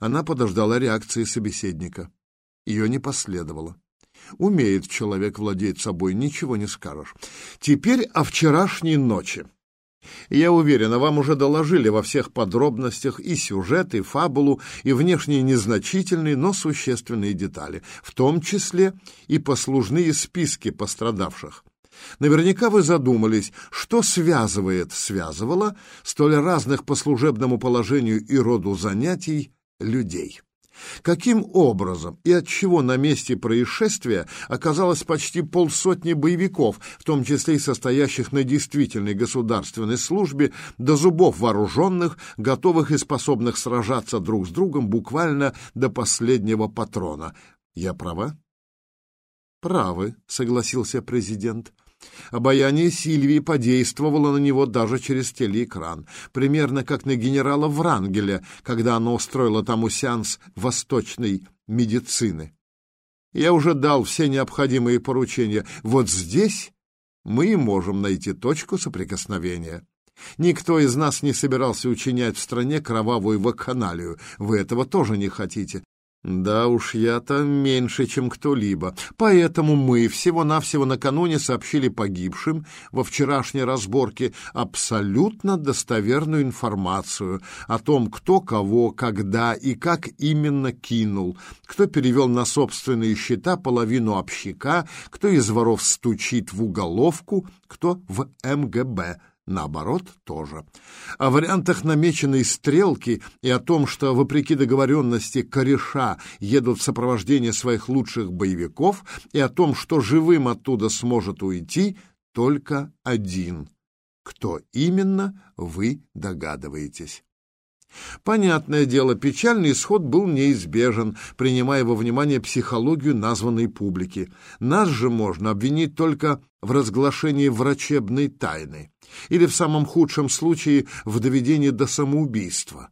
Она подождала реакции собеседника. Ее не последовало. Умеет человек владеть собой, ничего не скажешь. Теперь о вчерашней ночи. Я уверена, вам уже доложили во всех подробностях и сюжет, и фабулу, и внешние незначительные, но существенные детали, в том числе и послужные списки пострадавших. Наверняка вы задумались, что связывает, связывало столь разных по служебному положению и роду занятий людей. Каким образом и от чего на месте происшествия оказалось почти полсотни боевиков, в том числе и состоящих на действительной государственной службе, до зубов вооруженных, готовых и способных сражаться друг с другом буквально до последнего патрона? Я права? Правы, согласился президент. Обаяние Сильвии подействовало на него даже через телеэкран, примерно как на генерала Врангеля, когда она устроила тому сеанс восточной медицины. Я уже дал все необходимые поручения. Вот здесь мы и можем найти точку соприкосновения. Никто из нас не собирался учинять в стране кровавую вакханалию. Вы этого тоже не хотите. Да уж я-то меньше, чем кто-либо. Поэтому мы всего-навсего накануне сообщили погибшим во вчерашней разборке абсолютно достоверную информацию о том, кто кого, когда и как именно кинул, кто перевел на собственные счета половину общака, кто из воров стучит в уголовку, кто в МГБ наоборот, тоже. О вариантах намеченной стрелки и о том, что, вопреки договоренности, кореша едут в сопровождении своих лучших боевиков, и о том, что живым оттуда сможет уйти только один. Кто именно, вы догадываетесь. Понятное дело, печальный исход был неизбежен, принимая во внимание психологию названной публики. Нас же можно обвинить только в разглашении врачебной тайны или, в самом худшем случае, в доведении до самоубийства.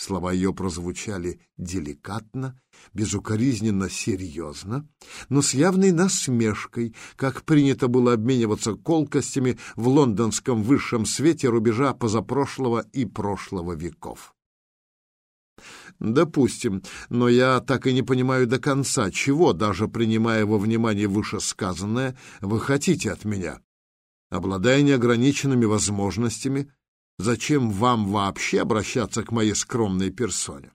Слова ее прозвучали деликатно, безукоризненно серьезно, но с явной насмешкой, как принято было обмениваться колкостями в лондонском высшем свете рубежа позапрошлого и прошлого веков. Допустим, но я так и не понимаю до конца, чего, даже принимая во внимание вышесказанное, вы хотите от меня. Обладая неограниченными возможностями, Зачем вам вообще обращаться к моей скромной персоне?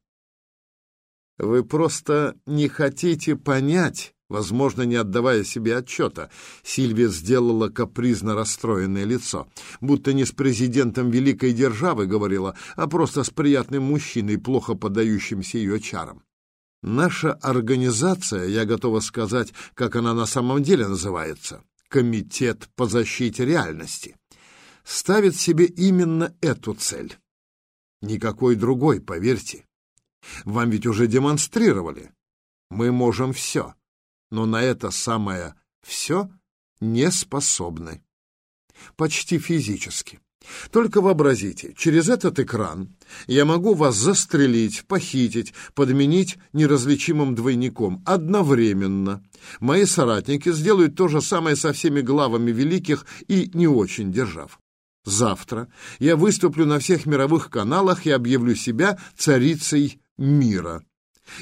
Вы просто не хотите понять, возможно, не отдавая себе отчета. Сильвия сделала капризно расстроенное лицо, будто не с президентом великой державы говорила, а просто с приятным мужчиной, плохо поддающимся ее чарам. Наша организация, я готова сказать, как она на самом деле называется, Комитет по защите реальности ставит себе именно эту цель. Никакой другой, поверьте. Вам ведь уже демонстрировали. Мы можем все, но на это самое «все» не способны. Почти физически. Только вообразите, через этот экран я могу вас застрелить, похитить, подменить неразличимым двойником одновременно. Мои соратники сделают то же самое со всеми главами великих и не очень держав. Завтра я выступлю на всех мировых каналах и объявлю себя царицей мира.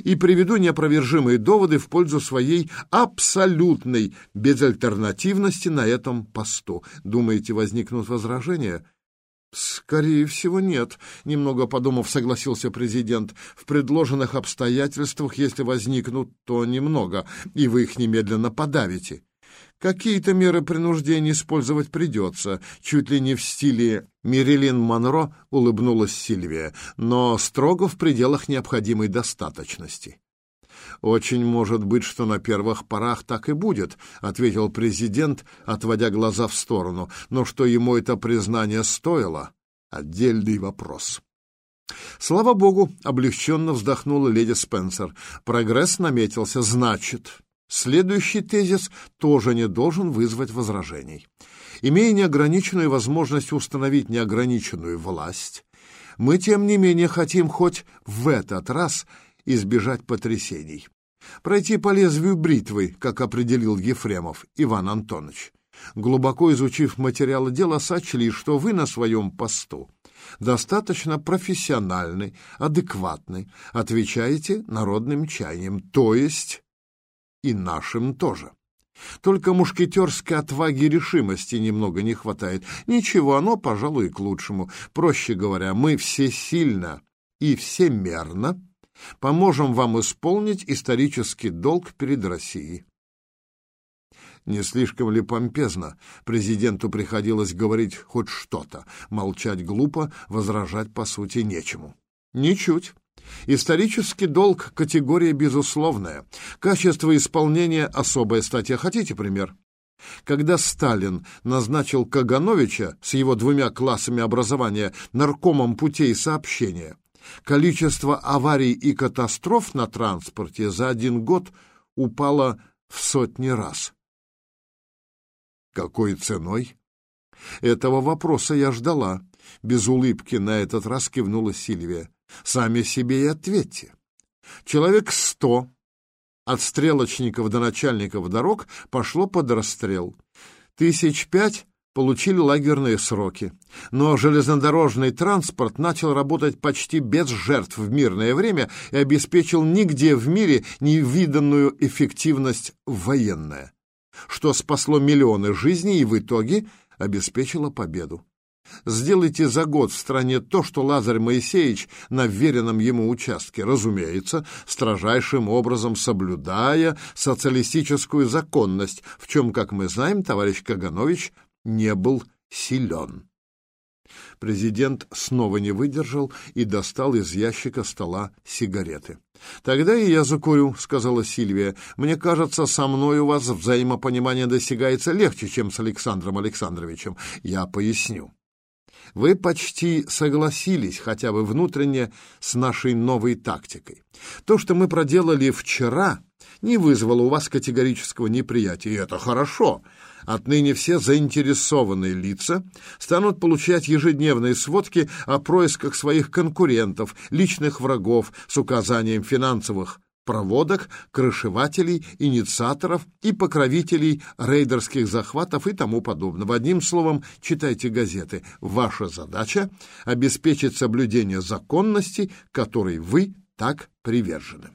И приведу неопровержимые доводы в пользу своей абсолютной безальтернативности на этом посту. Думаете, возникнут возражения? Скорее всего, нет, немного подумав, согласился президент. В предложенных обстоятельствах, если возникнут, то немного, и вы их немедленно подавите. Какие-то меры принуждения использовать придется, чуть ли не в стиле Мирилин Монро улыбнулась Сильвия, но строго в пределах необходимой достаточности. «Очень может быть, что на первых порах так и будет», — ответил президент, отводя глаза в сторону. «Но что ему это признание стоило — отдельный вопрос». Слава богу, облегченно вздохнула леди Спенсер. Прогресс наметился, значит, Следующий тезис тоже не должен вызвать возражений. Имея неограниченную возможность установить неограниченную власть, мы, тем не менее, хотим хоть в этот раз избежать потрясений. Пройти по лезвию бритвы, как определил Ефремов Иван Антонович. Глубоко изучив материалы дела, сочли, что вы на своем посту достаточно профессиональный, адекватный, отвечаете народным чаяниям, то есть и нашим тоже. Только мушкетерской отваги и решимости немного не хватает. Ничего, оно, пожалуй, к лучшему. Проще говоря, мы все сильно и всемерно поможем вам исполнить исторический долг перед Россией. Не слишком ли помпезно президенту приходилось говорить хоть что-то, молчать глупо, возражать по сути нечему? Ничуть. Исторический долг — категория безусловная. Качество исполнения — особая статья. Хотите пример? Когда Сталин назначил Кагановича с его двумя классами образования наркомом путей сообщения, количество аварий и катастроф на транспорте за один год упало в сотни раз. Какой ценой? Этого вопроса я ждала. Без улыбки на этот раз кивнула Сильвия. Сами себе и ответьте. Человек сто от стрелочников до начальников дорог пошло под расстрел. Тысяч пять получили лагерные сроки. Но железнодорожный транспорт начал работать почти без жертв в мирное время и обеспечил нигде в мире невиданную эффективность военная, что спасло миллионы жизней и в итоге обеспечило победу. Сделайте за год в стране то, что Лазарь Моисеевич на веренном ему участке, разумеется, строжайшим образом соблюдая социалистическую законность, в чем, как мы знаем, товарищ Каганович не был силен. Президент снова не выдержал и достал из ящика стола сигареты. «Тогда и я закурю», — сказала Сильвия. «Мне кажется, со мной у вас взаимопонимание достигается легче, чем с Александром Александровичем. Я поясню. Вы почти согласились, хотя бы внутренне, с нашей новой тактикой. То, что мы проделали вчера, не вызвало у вас категорического неприятия, и это хорошо. Отныне все заинтересованные лица станут получать ежедневные сводки о происках своих конкурентов, личных врагов с указанием финансовых проводок, крышевателей, инициаторов и покровителей рейдерских захватов и тому подобного. Одним словом, читайте газеты. Ваша задача — обеспечить соблюдение законности, которой вы так привержены.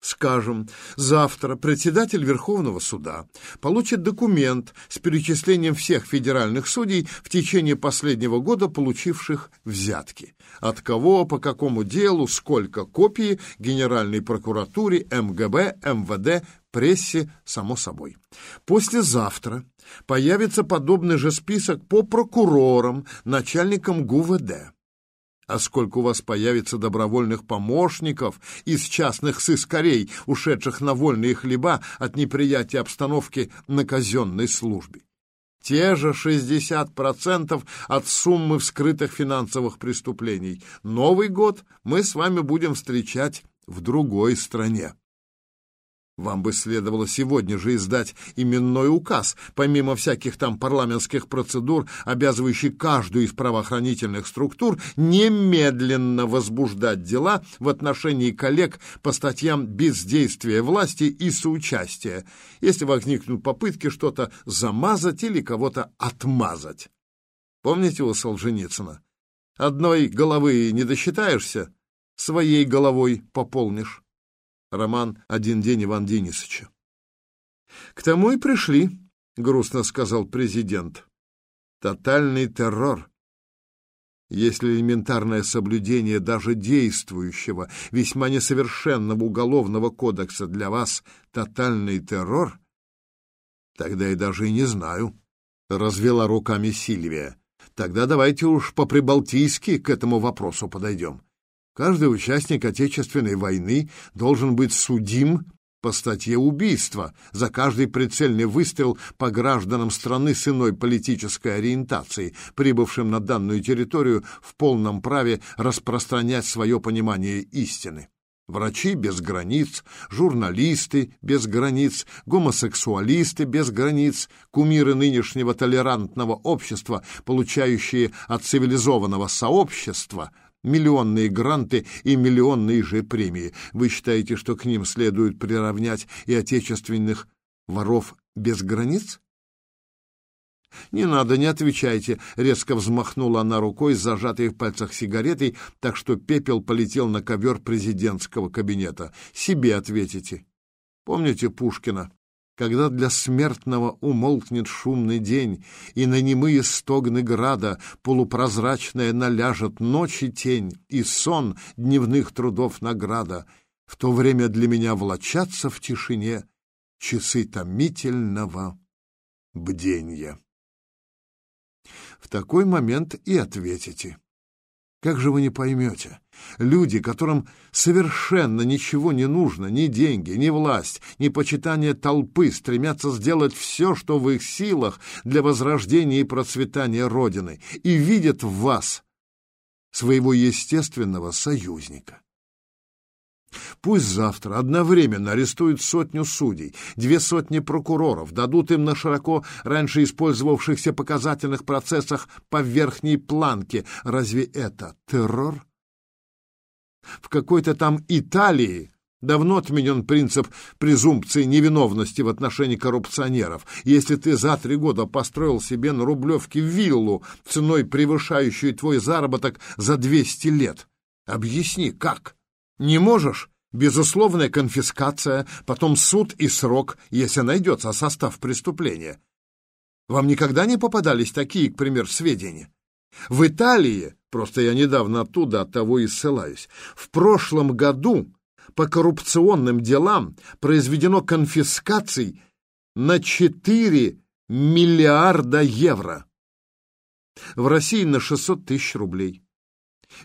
Скажем, завтра председатель Верховного суда получит документ с перечислением всех федеральных судей в течение последнего года, получивших взятки. От кого, по какому делу, сколько копии Генеральной прокуратуре, МГБ, МВД, прессе, само собой. Послезавтра появится подобный же список по прокурорам, начальникам ГУВД а сколько у вас появится добровольных помощников из частных сыскарей, ушедших на вольные хлеба от неприятия обстановки на казенной службе. Те же 60% от суммы вскрытых финансовых преступлений. Новый год мы с вами будем встречать в другой стране. Вам бы следовало сегодня же издать именной указ, помимо всяких там парламентских процедур, обязывающий каждую из правоохранительных структур немедленно возбуждать дела в отношении коллег по статьям бездействия власти и соучастия, если возникнут попытки что-то замазать или кого-то отмазать. Помните у Солженицына? Одной головы не досчитаешься, своей головой пополнишь. Роман «Один день Иван Денисовича». «К тому и пришли», — грустно сказал президент. «Тотальный террор. Если элементарное соблюдение даже действующего, весьма несовершенного уголовного кодекса для вас — тотальный террор, тогда я даже и не знаю», — развела руками Сильвия. «Тогда давайте уж по-прибалтийски к этому вопросу подойдем». Каждый участник Отечественной войны должен быть судим по статье убийства за каждый прицельный выстрел по гражданам страны с иной политической ориентацией, прибывшим на данную территорию в полном праве распространять свое понимание истины. Врачи без границ, журналисты без границ, гомосексуалисты без границ, кумиры нынешнего толерантного общества, получающие от цивилизованного сообщества миллионные гранты и миллионные же премии. Вы считаете, что к ним следует приравнять и отечественных воров без границ? «Не надо, не отвечайте», — резко взмахнула она рукой с зажатой в пальцах сигаретой, так что пепел полетел на ковер президентского кабинета. «Себе ответите. Помните Пушкина? Когда для смертного умолкнет шумный день, И на немые стогны града Полупрозрачная наляжет ночи тень И сон дневных трудов награда, В то время для меня влачатся в тишине Часы томительного бденья в такой момент и ответите. Как же вы не поймете? Люди, которым совершенно ничего не нужно, ни деньги, ни власть, ни почитание толпы, стремятся сделать все, что в их силах для возрождения и процветания Родины, и видят в вас своего естественного союзника. Пусть завтра одновременно арестуют сотню судей, две сотни прокуроров, дадут им на широко раньше использовавшихся показательных процессах по верхней планке. Разве это террор? В какой-то там Италии давно отменен принцип презумпции невиновности в отношении коррупционеров. Если ты за три года построил себе на Рублевке виллу ценой, превышающую твой заработок за 200 лет, объясни, как? Не можешь? Безусловная конфискация, потом суд и срок, если найдется состав преступления. Вам никогда не попадались такие, к примеру, сведения? В Италии, просто я недавно оттуда, от того и ссылаюсь, в прошлом году по коррупционным делам произведено конфискаций на 4 миллиарда евро. В России на 600 тысяч рублей.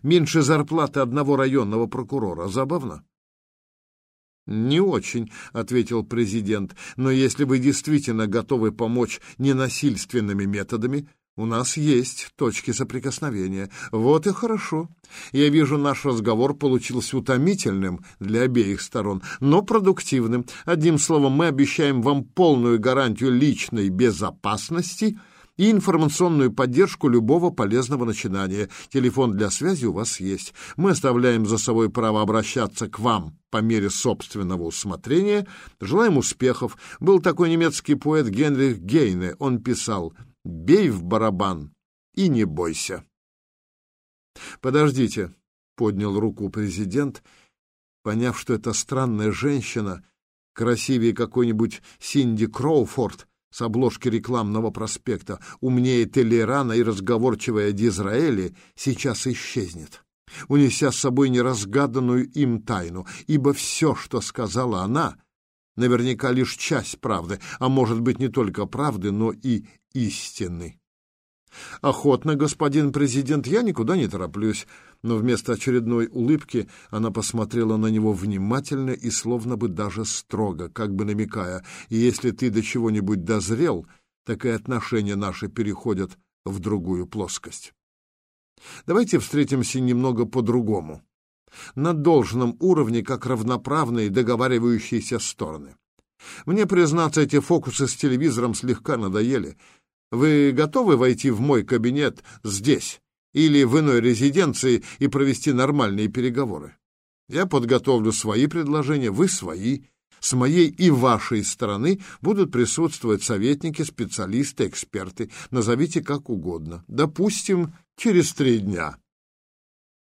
Меньше зарплаты одного районного прокурора. Забавно? «Не очень», — ответил президент, «но если вы действительно готовы помочь ненасильственными методами, у нас есть точки соприкосновения. Вот и хорошо. Я вижу, наш разговор получился утомительным для обеих сторон, но продуктивным. Одним словом, мы обещаем вам полную гарантию личной безопасности — и информационную поддержку любого полезного начинания. Телефон для связи у вас есть. Мы оставляем за собой право обращаться к вам по мере собственного усмотрения. Желаем успехов. Был такой немецкий поэт Генрих Гейне. Он писал «Бей в барабан и не бойся». «Подождите», — поднял руку президент, поняв, что эта странная женщина, красивее какой-нибудь Синди Кроуфорд, с обложки рекламного проспекта «Умнее Телерана и разговорчивая Дизраэли» сейчас исчезнет, унеся с собой неразгаданную им тайну, ибо все, что сказала она, наверняка лишь часть правды, а может быть не только правды, но и истины. «Охотно, господин президент, я никуда не тороплюсь», но вместо очередной улыбки она посмотрела на него внимательно и словно бы даже строго, как бы намекая, «Если ты до чего-нибудь дозрел, так и отношения наши переходят в другую плоскость. Давайте встретимся немного по-другому, на должном уровне, как равноправные договаривающиеся стороны. Мне, признаться, эти фокусы с телевизором слегка надоели. Вы готовы войти в мой кабинет здесь или в иной резиденции и провести нормальные переговоры? Я подготовлю свои предложения, вы свои. С моей и вашей стороны будут присутствовать советники, специалисты, эксперты. Назовите как угодно. Допустим, через три дня.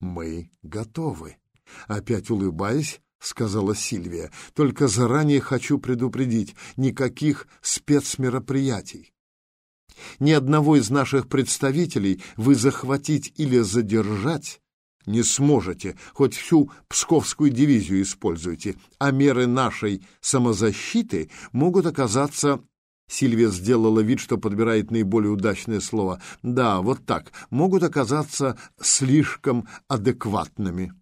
Мы готовы. Опять улыбаясь, сказала Сильвия. Только заранее хочу предупредить, никаких спецмероприятий. Ни одного из наших представителей вы захватить или задержать не сможете, хоть всю Псковскую дивизию используйте, а меры нашей самозащиты могут оказаться Сильвия сделала вид, что подбирает наиболее удачное слово. Да, вот так. Могут оказаться слишком адекватными.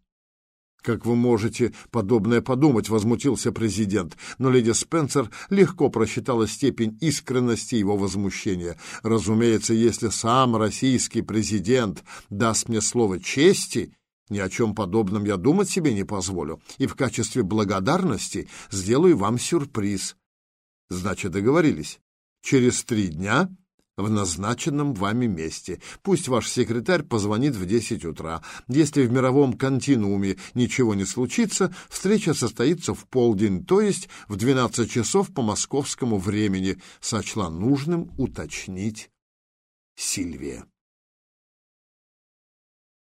«Как вы можете подобное подумать?» — возмутился президент. Но леди Спенсер легко просчитала степень искренности его возмущения. «Разумеется, если сам российский президент даст мне слово чести...» Ни о чем подобном я думать себе не позволю, и в качестве благодарности сделаю вам сюрприз. Значит, договорились. Через три дня в назначенном вами месте. Пусть ваш секретарь позвонит в 10 утра. Если в мировом континууме ничего не случится, встреча состоится в полдень, то есть в 12 часов по московскому времени, сочла нужным уточнить Сильвия.